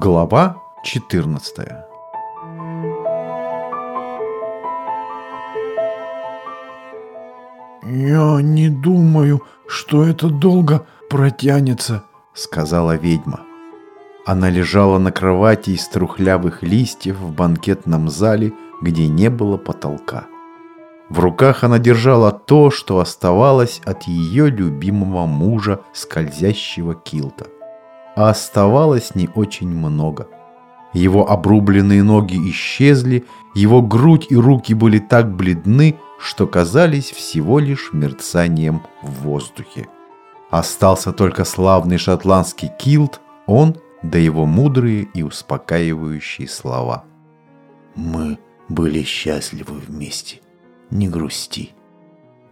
Глава 14 «Я не думаю, что это долго протянется», — сказала ведьма. Она лежала на кровати из трухлявых листьев в банкетном зале, где не было потолка. В руках она держала то, что оставалось от ее любимого мужа, скользящего килта. А оставалось не очень много. Его обрубленные ноги исчезли, его грудь и руки были так бледны, что казались всего лишь мерцанием в воздухе. Остался только славный шотландский килт, он да его мудрые и успокаивающие слова. «Мы были счастливы вместе. Не грусти».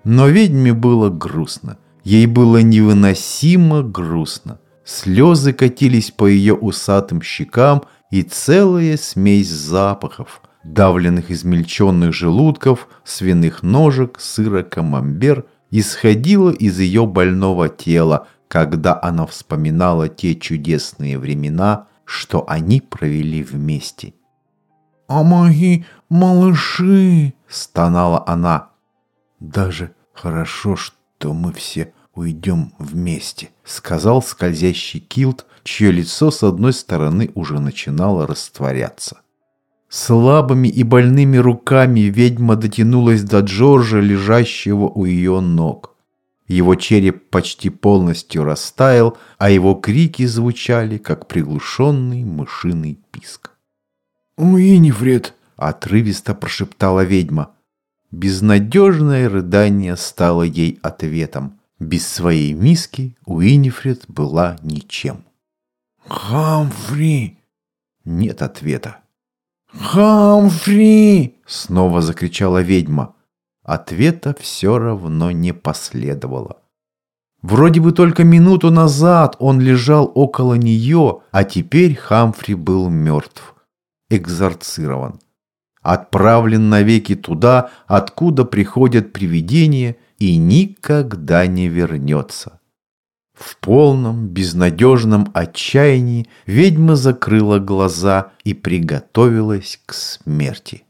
Но ведьме было грустно. Ей было невыносимо грустно. Слезы катились по ее усатым щекам, и целая смесь запахов, давленных измельченных желудков, свиных ножек, сыра камамбер, исходила из ее больного тела, когда она вспоминала те чудесные времена, что они провели вместе. «А мои малыши!» – стонала она. «Даже хорошо, что мы все уйдем вместе», – сказал скользящий килт, чье лицо с одной стороны уже начинало растворяться. Слабыми и больными руками ведьма дотянулась до Джорджа, лежащего у ее ног. Его череп почти полностью растаял, а его крики звучали, как приглушенный мышиный писк. «Уинифред!» — отрывисто прошептала ведьма. Безнадежное рыдание стало ей ответом. Без своей миски Уинифред была ничем. «Хамфри!» Нет ответа. «Хамфри!» — снова закричала ведьма. Ответа все равно не последовало. Вроде бы только минуту назад он лежал около нее, а теперь Хамфри был мертв, экзорцирован, отправлен навеки туда, откуда приходят привидения и никогда не вернется. В полном, безнадежном отчаянии ведьма закрыла глаза и приготовилась к смерти.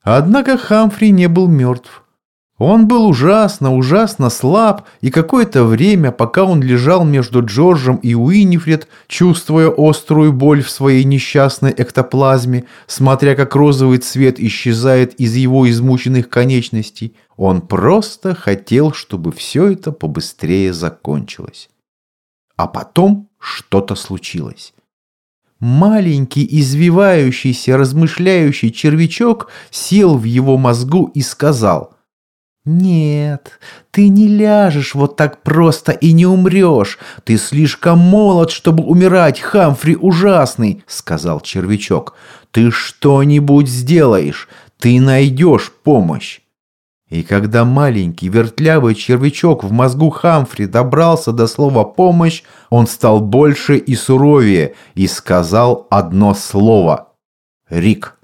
Однако Хамфри не был мертв. Он был ужасно, ужасно слаб, и какое-то время, пока он лежал между Джорджем и Уинифред, чувствуя острую боль в своей несчастной эктоплазме, смотря как розовый цвет исчезает из его измученных конечностей, он просто хотел, чтобы все это побыстрее закончилось. А потом что-то случилось. Маленький, извивающийся, размышляющий червячок сел в его мозгу и сказал «Нет, ты не ляжешь вот так просто и не умрешь. Ты слишком молод, чтобы умирать, Хамфри ужасный», — сказал червячок. «Ты что-нибудь сделаешь, ты найдешь помощь». И когда маленький вертлявый червячок в мозгу Хамфри добрался до слова «помощь», он стал больше и суровее и сказал одно слово «Рик».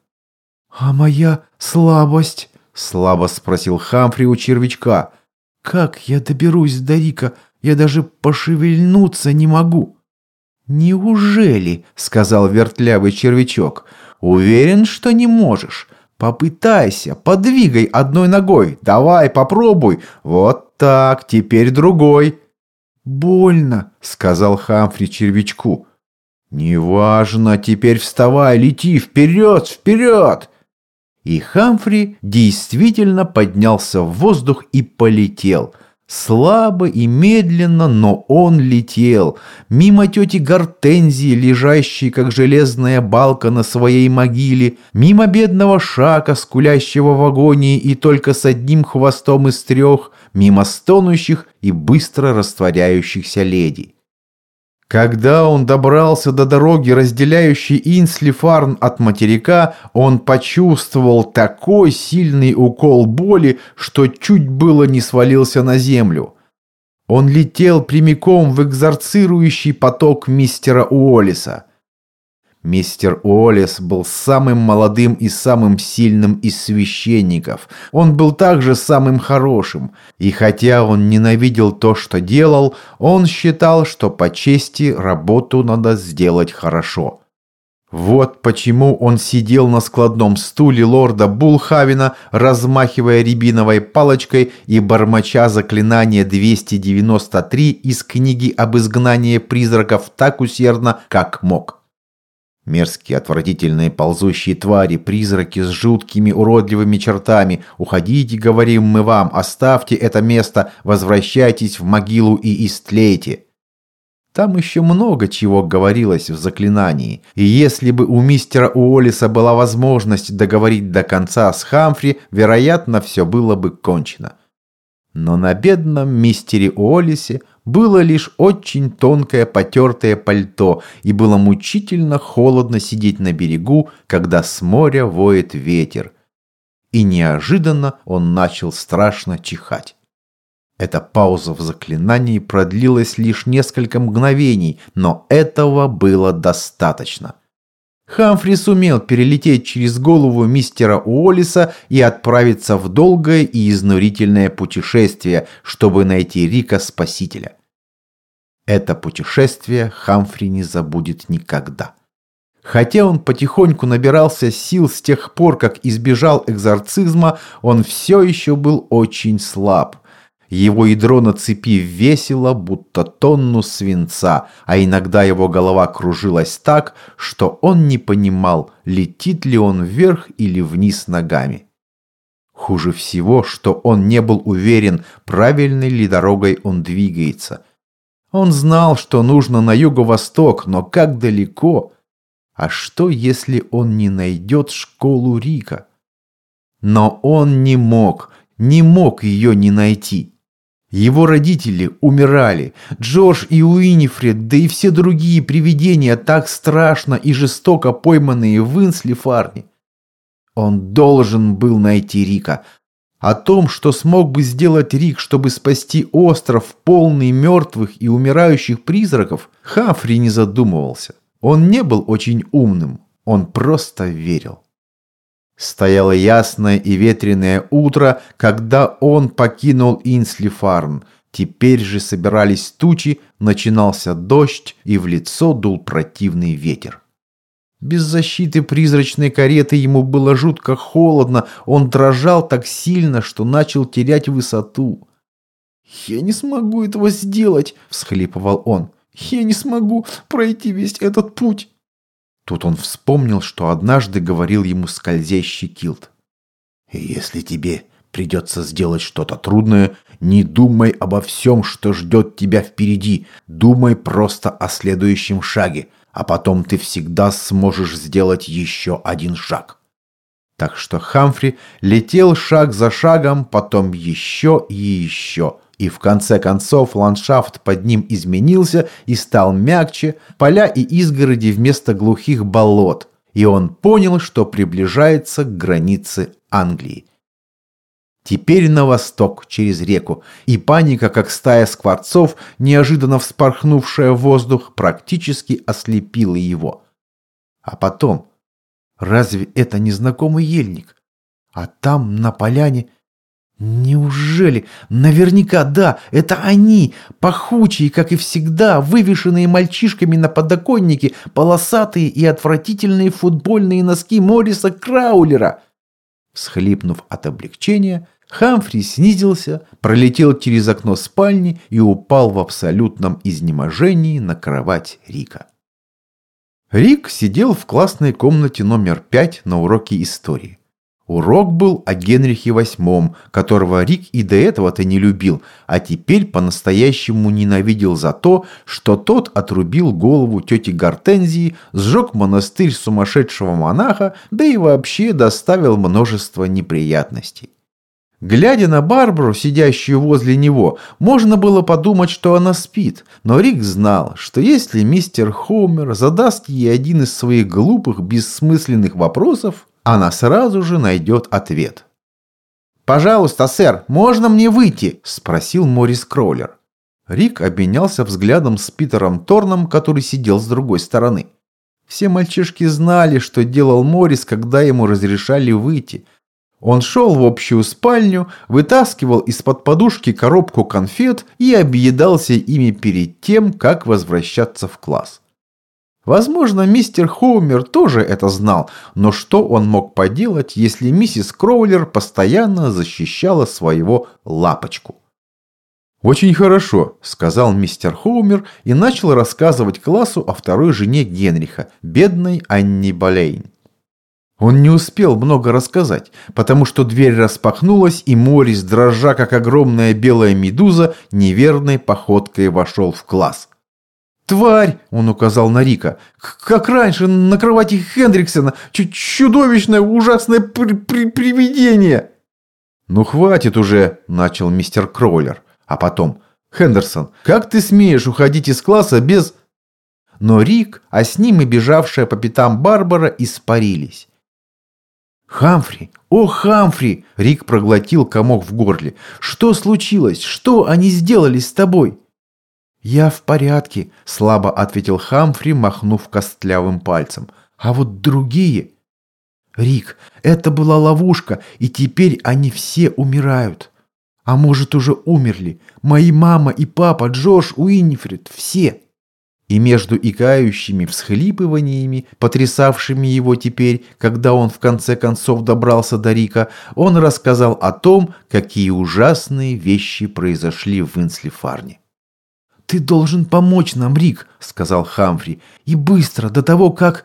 «А моя слабость?» — слабо спросил Хамфри у червячка. «Как я доберусь до Рика? Я даже пошевельнуться не могу». «Неужели?» — сказал вертлявый червячок. «Уверен, что не можешь. Попытайся, подвигай одной ногой. Давай, попробуй. Вот так, теперь другой. Больно, сказал Хамфри червячку. Неважно, теперь вставай, лети вперед, вперед. И Хамфри действительно поднялся в воздух и полетел – Слабо и медленно, но он летел. Мимо тети Гортензии, лежащей, как железная балка на своей могиле, мимо бедного Шака, скулящего в агонии и только с одним хвостом из трех, мимо стонущих и быстро растворяющихся леди. Когда он добрался до дороги, разделяющей Инслифарн от материка, он почувствовал такой сильный укол боли, что чуть было не свалился на землю. Он летел прямиком в экзорцирующий поток мистера Уоллиса. Мистер Уоллес был самым молодым и самым сильным из священников. Он был также самым хорошим. И хотя он ненавидел то, что делал, он считал, что по чести работу надо сделать хорошо. Вот почему он сидел на складном стуле лорда Булхавина, размахивая рябиновой палочкой и бормоча заклинание 293 из книги об изгнании призраков так усердно, как мог. Мерзкие, отвратительные ползущие твари, призраки с жуткими уродливыми чертами. Уходите, говорим мы вам, оставьте это место, возвращайтесь в могилу и истлейте. Там еще много чего говорилось в заклинании, и если бы у мистера Уоллиса была возможность договорить до конца с Хамфри, вероятно, все было бы кончено. Но на бедном мистере Уоллисе было лишь очень тонкое потертое пальто, и было мучительно холодно сидеть на берегу, когда с моря воет ветер. И неожиданно он начал страшно чихать. Эта пауза в заклинании продлилась лишь несколько мгновений, но этого было достаточно. Хамфри сумел перелететь через голову мистера Уоллиса и отправиться в долгое и изнурительное путешествие, чтобы найти Рика Спасителя. Это путешествие Хамфри не забудет никогда. Хотя он потихоньку набирался сил с тех пор, как избежал экзорцизма, он все еще был очень слаб. Его ядро на цепи весило, будто тонну свинца, а иногда его голова кружилась так, что он не понимал, летит ли он вверх или вниз ногами. Хуже всего, что он не был уверен, правильной ли дорогой он двигается. Он знал, что нужно на юго-восток, но как далеко? А что, если он не найдет школу Рика? Но он не мог, не мог ее не найти. Его родители умирали. Джордж и Уинифред, да и все другие привидения так страшно и жестоко пойманные в Инслифарне. Он должен был найти Рика. О том, что смог бы сделать Рик, чтобы спасти остров, полный мертвых и умирающих призраков, Хафри не задумывался. Он не был очень умным, он просто верил. Стояло ясное и ветреное утро, когда он покинул Инслифарн. Теперь же собирались тучи, начинался дождь, и в лицо дул противный ветер. Без защиты призрачной кареты ему было жутко холодно, он дрожал так сильно, что начал терять высоту. «Я не смогу этого сделать», — всхлипывал он. «Я не смогу пройти весь этот путь». Тут он вспомнил, что однажды говорил ему скользящий килт. «Если тебе придется сделать что-то трудное, не думай обо всем, что ждет тебя впереди. Думай просто о следующем шаге, а потом ты всегда сможешь сделать еще один шаг». Так что Хамфри летел шаг за шагом, потом еще и еще – и в конце концов ландшафт под ним изменился и стал мягче, поля и изгороди вместо глухих болот, и он понял, что приближается к границе Англии. Теперь на восток, через реку, и паника, как стая скворцов, неожиданно вспорхнувшая в воздух, практически ослепила его. А потом, разве это незнакомый ельник? А там, на поляне, Неужели? Наверняка да, это они, пахучие, как и всегда, вывешенные мальчишками на подоконнике, полосатые и отвратительные футбольные носки Морриса Краулера. Схлипнув от облегчения, Хамфри снизился, пролетел через окно спальни и упал в абсолютном изнеможении на кровать Рика. Рик сидел в классной комнате номер пять на уроке истории. Урок был о Генрихе VIII, которого Рик и до этого-то не любил, а теперь по-настоящему ненавидел за то, что тот отрубил голову тети Гортензии, сжег монастырь сумасшедшего монаха, да и вообще доставил множество неприятностей. Глядя на Барбару, сидящую возле него, можно было подумать, что она спит, но Рик знал, что если мистер Хоумер задаст ей один из своих глупых, бессмысленных вопросов, она сразу же найдет ответ. «Пожалуйста, сэр, можно мне выйти?» – спросил Морис Кроулер. Рик обменялся взглядом с Питером Торном, который сидел с другой стороны. Все мальчишки знали, что делал Морис, когда ему разрешали выйти. Он шел в общую спальню, вытаскивал из-под подушки коробку конфет и объедался ими перед тем, как возвращаться в класс. Возможно, мистер Хоумер тоже это знал, но что он мог поделать, если миссис Кроулер постоянно защищала своего лапочку? «Очень хорошо», — сказал мистер Хоумер и начал рассказывать классу о второй жене Генриха, бедной Анни Болейн. Он не успел много рассказать, потому что дверь распахнулась, и Морис, дрожа как огромная белая медуза, неверной походкой вошел в класс. «Тварь!» — он указал на Рика. «Как раньше, на кровати Хендриксона! Чудовищное, ужасное при при привидение!» «Ну хватит уже!» — начал мистер Кроулер. А потом, «Хендерсон, как ты смеешь уходить из класса без...» Но Рик, а с ним и бежавшая по пятам Барбара испарились. «Хамфри! О, Хамфри!» Рик проглотил комок в горле. «Что случилось? Что они сделали с тобой?» «Я в порядке», — слабо ответил Хамфри, махнув костлявым пальцем. «А вот другие...» «Рик, это была ловушка, и теперь они все умирают». А может, уже умерли. Мои мама и папа, Джош, Уиннифред, все. И между икающими всхлипываниями, потрясавшими его теперь, когда он в конце концов добрался до Рика, он рассказал о том, какие ужасные вещи произошли в Инслифарне. «Ты должен помочь нам, Рик», — сказал Хамфри, — «и быстро, до того, как...»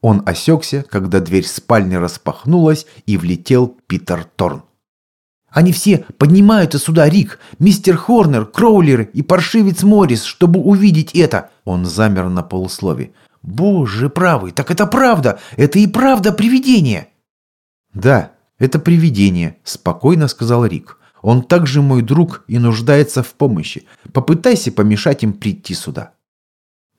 Он осекся, когда дверь спальни распахнулась, и влетел Питер Торн. Они все поднимаются сюда, Рик, мистер Хорнер, Кроулер и паршивец Моррис, чтобы увидеть это. Он замер на полуслове. Боже правый, так это правда, это и правда привидение. Да, это привидение, спокойно сказал Рик. Он также мой друг и нуждается в помощи. Попытайся помешать им прийти сюда.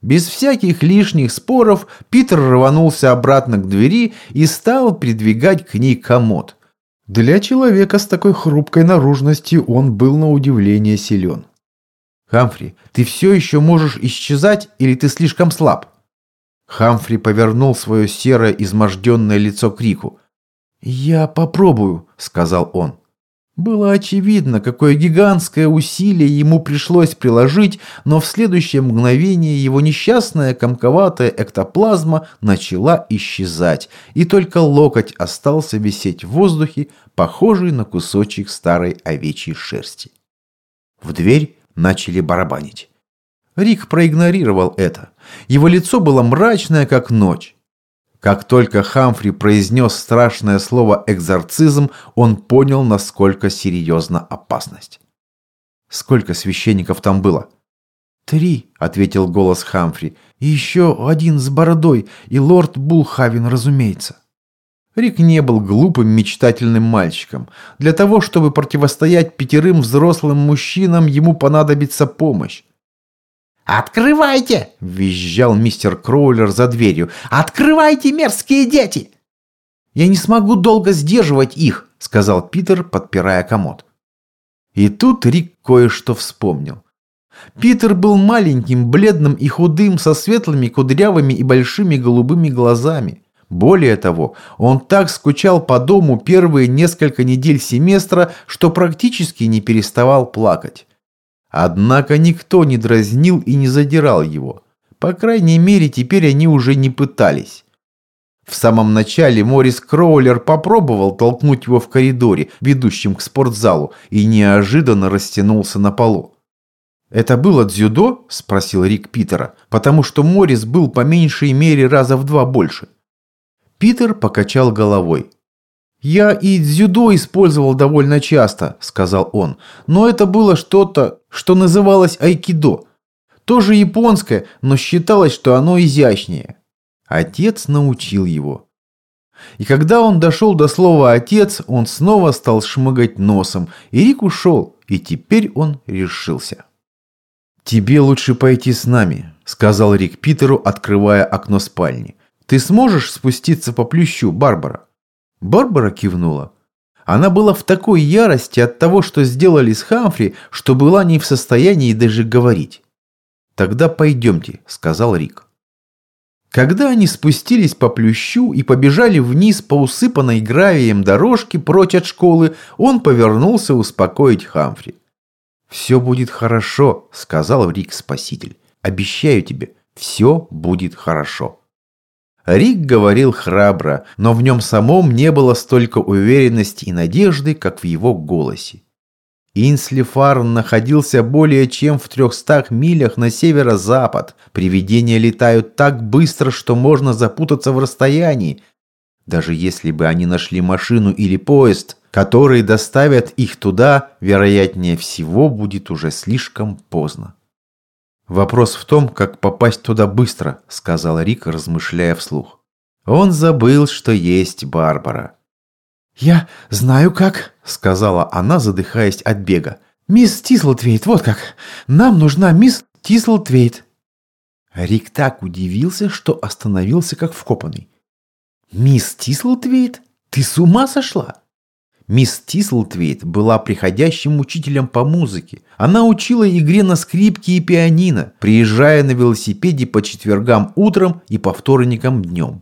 Без всяких лишних споров Питер рванулся обратно к двери и стал придвигать к ней комод. Для человека с такой хрупкой наружностью он был на удивление силен. «Хамфри, ты все еще можешь исчезать или ты слишком слаб?» Хамфри повернул свое серое изможденное лицо к Рику. «Я попробую», — сказал он. Было очевидно, какое гигантское усилие ему пришлось приложить, но в следующее мгновение его несчастная комковатая эктоплазма начала исчезать, и только локоть остался висеть в воздухе, похожий на кусочек старой овечьей шерсти. В дверь начали барабанить. Рик проигнорировал это. Его лицо было мрачное, как ночь. Как только Хамфри произнес страшное слово «экзорцизм», он понял, насколько серьезна опасность. «Сколько священников там было?» «Три», — ответил голос Хамфри. «И еще один с бородой, и лорд Булхавин, разумеется». Рик не был глупым мечтательным мальчиком. Для того, чтобы противостоять пятерым взрослым мужчинам, ему понадобится помощь. «Открывайте!» – визжал мистер Кроулер за дверью. «Открывайте, мерзкие дети!» «Я не смогу долго сдерживать их», – сказал Питер, подпирая комод. И тут Рик кое-что вспомнил. Питер был маленьким, бледным и худым, со светлыми, кудрявыми и большими голубыми глазами. Более того, он так скучал по дому первые несколько недель семестра, что практически не переставал плакать. Однако никто не дразнил и не задирал его. По крайней мере, теперь они уже не пытались. В самом начале Морис Кроулер попробовал толкнуть его в коридоре, ведущем к спортзалу, и неожиданно растянулся на полу. «Это было дзюдо?» – спросил Рик Питера, потому что Морис был по меньшей мере раза в два больше. Питер покачал головой. «Я и дзюдо использовал довольно часто», – сказал он. «Но это было что-то, что называлось айкидо. Тоже японское, но считалось, что оно изящнее». Отец научил его. И когда он дошел до слова «отец», он снова стал шмыгать носом, и Рик ушел, и теперь он решился. «Тебе лучше пойти с нами», – сказал Рик Питеру, открывая окно спальни. «Ты сможешь спуститься по плющу, Барбара?» Барбара кивнула. Она была в такой ярости от того, что сделали с Хамфри, что была не в состоянии даже говорить. «Тогда пойдемте», — сказал Рик. Когда они спустились по плющу и побежали вниз по усыпанной гравием дорожке прочь от школы, он повернулся успокоить Хамфри. «Все будет хорошо», — сказал Рик-спаситель. «Обещаю тебе, все будет хорошо». Рик говорил храбро, но в нем самом не было столько уверенности и надежды, как в его голосе. Инслифарн находился более чем в трехстах милях на северо-запад. Привидения летают так быстро, что можно запутаться в расстоянии. Даже если бы они нашли машину или поезд, которые доставят их туда, вероятнее всего будет уже слишком поздно. «Вопрос в том, как попасть туда быстро», — сказал Рик, размышляя вслух. Он забыл, что есть Барбара. «Я знаю как», — сказала она, задыхаясь от бега. «Мисс Тислтвейт, вот как. Нам нужна мисс Тислтвейт». Рик так удивился, что остановился как вкопанный. «Мисс Тислтвейт? Ты с ума сошла?» Мисс Тислтвейт была приходящим учителем по музыке. Она учила игре на скрипке и пианино, приезжая на велосипеде по четвергам утром и по вторникам днем.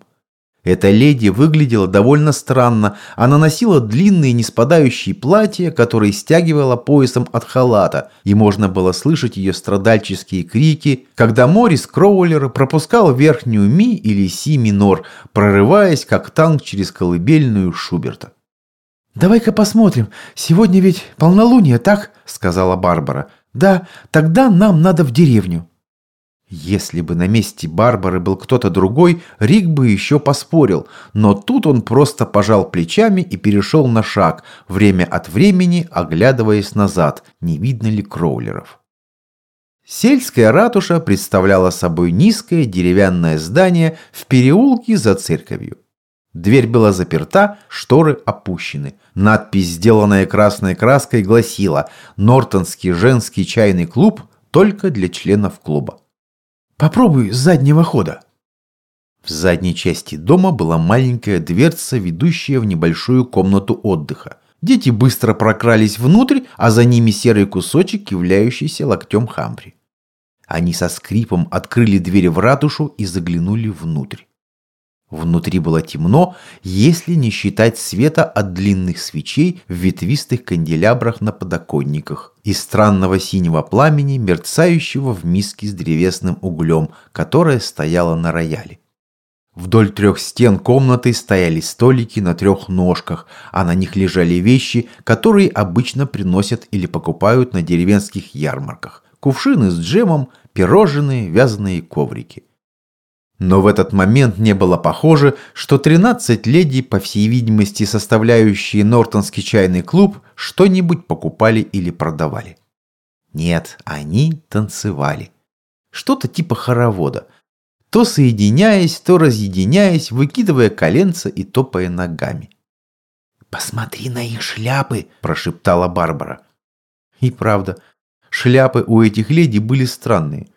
Эта леди выглядела довольно странно. Она носила длинные неспадающие платья, которые стягивала поясом от халата, и можно было слышать ее страдальческие крики, когда Морис Кроулер пропускал верхнюю ми или си минор, прорываясь как танк через колыбельную Шуберта. «Давай-ка посмотрим. Сегодня ведь полнолуние, так?» — сказала Барбара. «Да, тогда нам надо в деревню». Если бы на месте Барбары был кто-то другой, Рик бы еще поспорил, но тут он просто пожал плечами и перешел на шаг, время от времени оглядываясь назад, не видно ли кроулеров. Сельская ратуша представляла собой низкое деревянное здание в переулке за церковью. Дверь была заперта, шторы опущены. Надпись, сделанная красной краской, гласила «Нортонский женский чайный клуб только для членов клуба». Попробуй с заднего хода. В задней части дома была маленькая дверца, ведущая в небольшую комнату отдыха. Дети быстро прокрались внутрь, а за ними серый кусочек, являющийся локтем Хамфри. Они со скрипом открыли дверь в ратушу и заглянули внутрь. Внутри было темно, если не считать света от длинных свечей в ветвистых канделябрах на подоконниках и странного синего пламени, мерцающего в миске с древесным углем, которая стояла на рояле. Вдоль трех стен комнаты стояли столики на трех ножках, а на них лежали вещи, которые обычно приносят или покупают на деревенских ярмарках. Кувшины с джемом, пирожные, вязаные коврики – но в этот момент не было похоже, что 13 леди, по всей видимости составляющие Нортонский чайный клуб, что-нибудь покупали или продавали. Нет, они танцевали. Что-то типа хоровода. То соединяясь, то разъединяясь, выкидывая коленца и топая ногами. «Посмотри на их шляпы!» – прошептала Барбара. И правда, шляпы у этих леди были странные.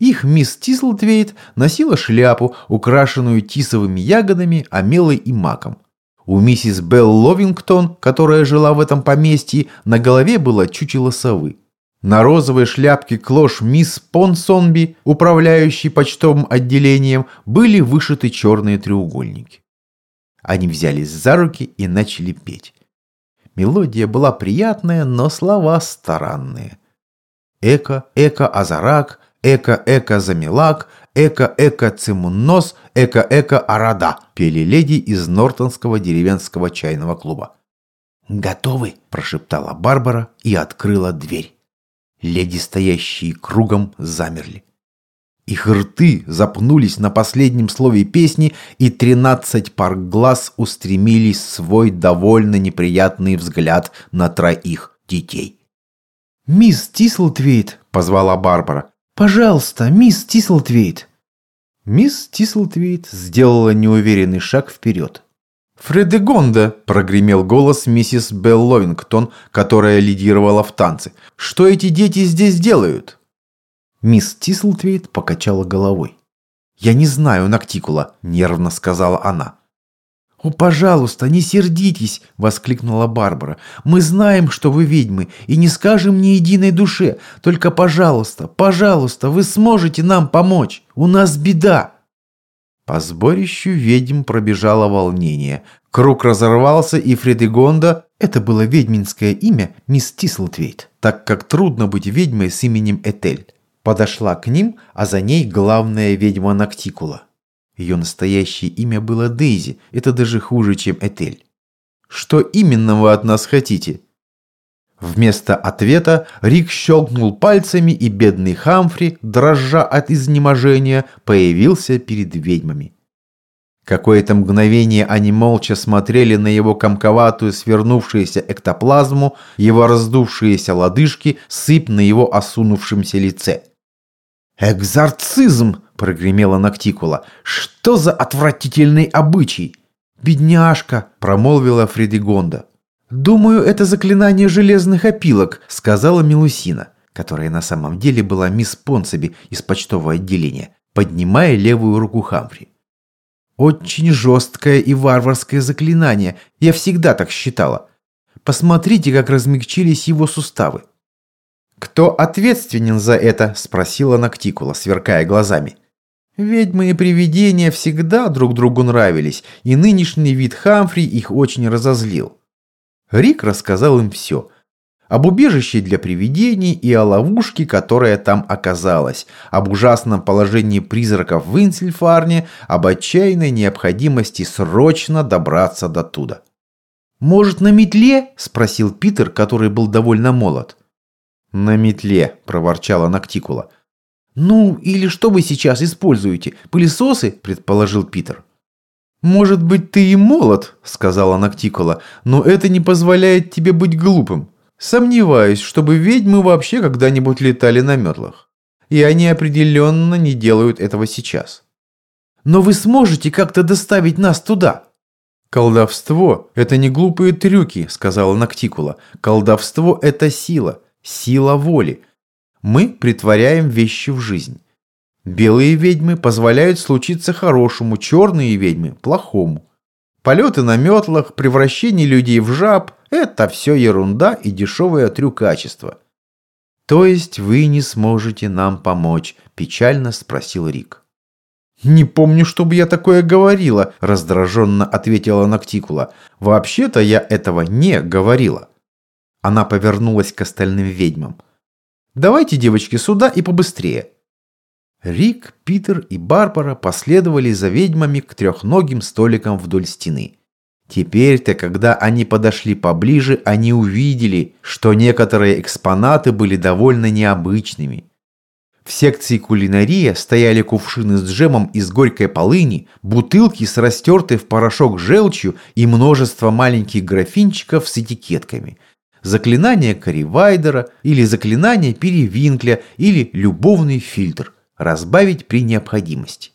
Их мисс Тислтвейт носила шляпу, украшенную тисовыми ягодами, амелой и маком. У миссис Белл Ловингтон, которая жила в этом поместье, на голове было чучело совы. На розовой шляпке клош мисс Понсонби, управляющей почтовым отделением, были вышиты черные треугольники. Они взялись за руки и начали петь. Мелодия была приятная, но слова странные. Эко, эко, азарак, «Эко-эко замилак», «Эко-эко цимуннос», «Эко-эко арада» пели леди из Нортонского деревенского чайного клуба. «Готовы?» – прошептала Барбара и открыла дверь. Леди, стоящие кругом, замерли. Их рты запнулись на последнем слове песни, и тринадцать пар глаз устремились свой довольно неприятный взгляд на троих детей. «Мисс Тислтвейт!» – позвала Барбара. «Пожалуйста, мисс Тислтвейт!» Мисс Тислтвейт сделала неуверенный шаг вперед. «Фредегонда!» – прогремел голос миссис Белл Ловингтон, которая лидировала в танце. «Что эти дети здесь делают?» Мисс Тислтвейт покачала головой. «Я не знаю Нактикула», – нервно сказала она. «О, пожалуйста, не сердитесь!» – воскликнула Барбара. «Мы знаем, что вы ведьмы, и не скажем ни единой душе. Только, пожалуйста, пожалуйста, вы сможете нам помочь. У нас беда!» По сборищу ведьм пробежало волнение. Круг разорвался, и Фредегонда, это было ведьминское имя, мисс Тислтвейт, так как трудно быть ведьмой с именем Этель, подошла к ним, а за ней главная ведьма Ноктикула. Ее настоящее имя было Дейзи, это даже хуже, чем Этель. «Что именно вы от нас хотите?» Вместо ответа Рик щелкнул пальцами, и бедный Хамфри, дрожа от изнеможения, появился перед ведьмами. Какое-то мгновение они молча смотрели на его комковатую свернувшуюся эктоплазму, его раздувшиеся лодыжки, сыпь на его осунувшемся лице. «Экзорцизм!» – прогремела Ноктикула. «Что за отвратительный обычай?» «Бедняжка!» – промолвила Фредигонда. «Думаю, это заклинание железных опилок», — сказала Милусина, которая на самом деле была мисс Понсаби из почтового отделения, поднимая левую руку Хамфри. «Очень жесткое и варварское заклинание. Я всегда так считала. Посмотрите, как размягчились его суставы». «Кто ответственен за это?» – спросила Ноктикула, сверкая глазами. Ведьмы и привидения всегда друг другу нравились, и нынешний вид Хамфри их очень разозлил. Рик рассказал им все. Об убежище для привидений и о ловушке, которая там оказалась, об ужасном положении призраков в Инсельфарне, об отчаянной необходимости срочно добраться до туда. «Может, на метле?» – спросил Питер, который был довольно молод. «На метле», – проворчала Ноктикула. «Ну, или что вы сейчас используете? Пылесосы?» – предположил Питер. «Может быть, ты и молод», — сказала Ноктикола, «но это не позволяет тебе быть глупым. Сомневаюсь, чтобы ведьмы вообще когда-нибудь летали на метлах. И они определенно не делают этого сейчас». «Но вы сможете как-то доставить нас туда?» «Колдовство – это не глупые трюки», – сказала Ноктикула. «Колдовство – это сила, сила воли. Мы притворяем вещи в жизнь. Белые ведьмы позволяют случиться хорошему, черные ведьмы – плохому. Полеты на метлах, превращение людей в жаб – это все ерунда и дешевое трюкачество. «То есть вы не сможете нам помочь?» – печально спросил Рик. «Не помню, чтобы я такое говорила», – раздраженно ответила Ноктикула. «Вообще-то я этого не говорила». Она повернулась к остальным ведьмам. «Давайте, девочки, сюда и побыстрее. Рик, Питер и Барбара последовали за ведьмами к трехногим столикам вдоль стены. Теперь-то, когда они подошли поближе, они увидели, что некоторые экспонаты были довольно необычными. В секции кулинария стояли кувшины с джемом из горькой полыни, бутылки с растертой в порошок желчью и множество маленьких графинчиков с этикетками. Заклинание Каривайдера или заклинание Перевинкля или любовный фильтр – разбавить при необходимости.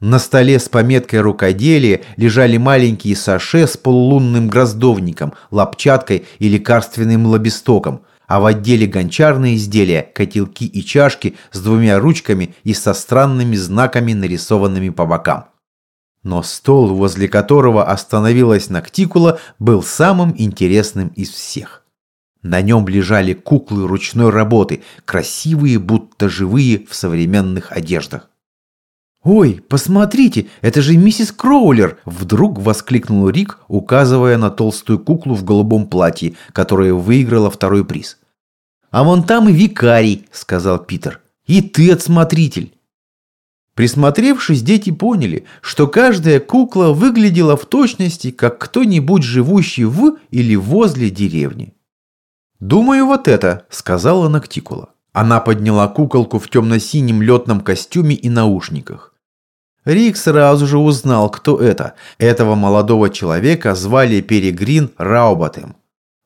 На столе с пометкой «Рукоделие» лежали маленькие саше с полулунным гроздовником, лапчаткой и лекарственным лобестоком, а в отделе гончарные изделия, котелки и чашки с двумя ручками и со странными знаками, нарисованными по бокам. Но стол, возле которого остановилась Ноктикула, был самым интересным из всех. На нем лежали куклы ручной работы, красивые, будто живые в современных одеждах. «Ой, посмотрите, это же миссис Кроулер!» Вдруг воскликнул Рик, указывая на толстую куклу в голубом платье, которая выиграла второй приз. «А вон там и викарий», — сказал Питер. «И ты отсмотритель». Присмотревшись, дети поняли, что каждая кукла выглядела в точности, как кто-нибудь живущий в или возле деревни. «Думаю, вот это», — сказала Ноктикула. Она подняла куколку в темно-синем летном костюме и наушниках. Рик сразу же узнал, кто это. Этого молодого человека звали Перегрин Рауботем.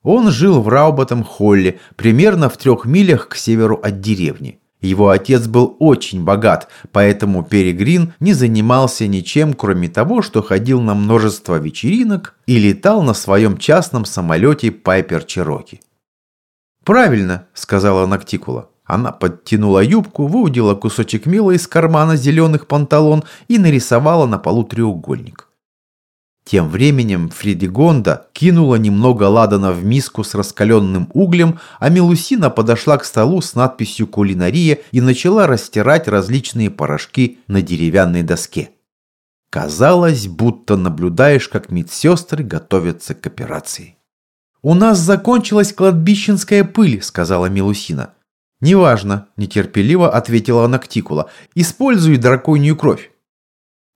Он жил в Рауботом-Холле, примерно в трех милях к северу от деревни. Его отец был очень богат, поэтому Перегрин не занимался ничем, кроме того, что ходил на множество вечеринок и летал на своем частном самолете Пайпер Чероки. «Правильно», — сказала Ноктикула. Она подтянула юбку, выудила кусочек мела из кармана зеленых панталон и нарисовала на полу треугольник. Тем временем Фредигонда кинула немного ладана в миску с раскаленным углем, а Мелусина подошла к столу с надписью «Кулинария» и начала растирать различные порошки на деревянной доске. Казалось, будто наблюдаешь, как медсестры готовятся к операции. «У нас закончилась кладбищенская пыль», — сказала Милусина. «Неважно», — нетерпеливо ответила Ноктикула. «Используй драконью кровь».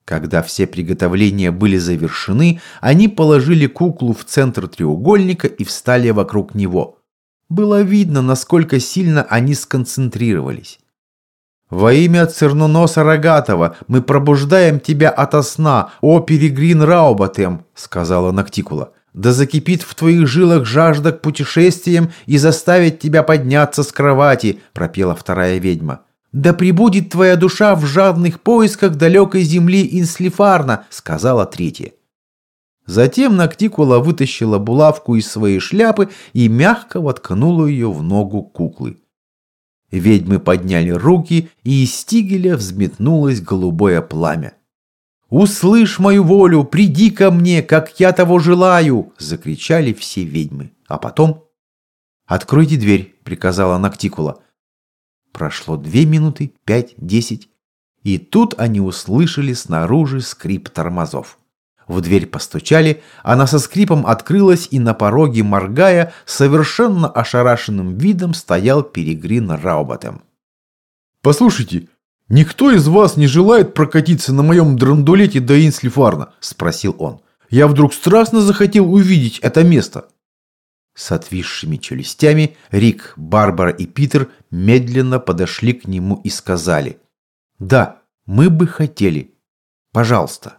Когда все приготовления были завершены, они положили куклу в центр треугольника и встали вокруг него. Было видно, насколько сильно они сконцентрировались. «Во имя Церноноса Рогатого мы пробуждаем тебя ото сна, о Перегрин Раубатем», — сказала Ноктикула. «Да закипит в твоих жилах жажда к путешествиям и заставит тебя подняться с кровати», — пропела вторая ведьма. «Да пребудет твоя душа в жадных поисках далекой земли Инслифарна», — сказала третья. Затем Ноктикула вытащила булавку из своей шляпы и мягко воткнула ее в ногу куклы. Ведьмы подняли руки, и из стигеля взметнулось голубое пламя. «Услышь мою волю, приди ко мне, как я того желаю!» – закричали все ведьмы. А потом... «Откройте дверь», – приказала Ноктикула. Прошло две минуты, пять, десять, и тут они услышали снаружи скрип тормозов. В дверь постучали, она со скрипом открылась, и на пороге, моргая, совершенно ошарашенным видом стоял Перегрин Рауботом. «Послушайте, никто из вас не желает прокатиться на моем драндулете до Инслифарна?» – спросил он. «Я вдруг страстно захотел увидеть это место». С отвисшими челюстями Рик, Барбара и Питер медленно подошли к нему и сказали «Да, мы бы хотели. Пожалуйста».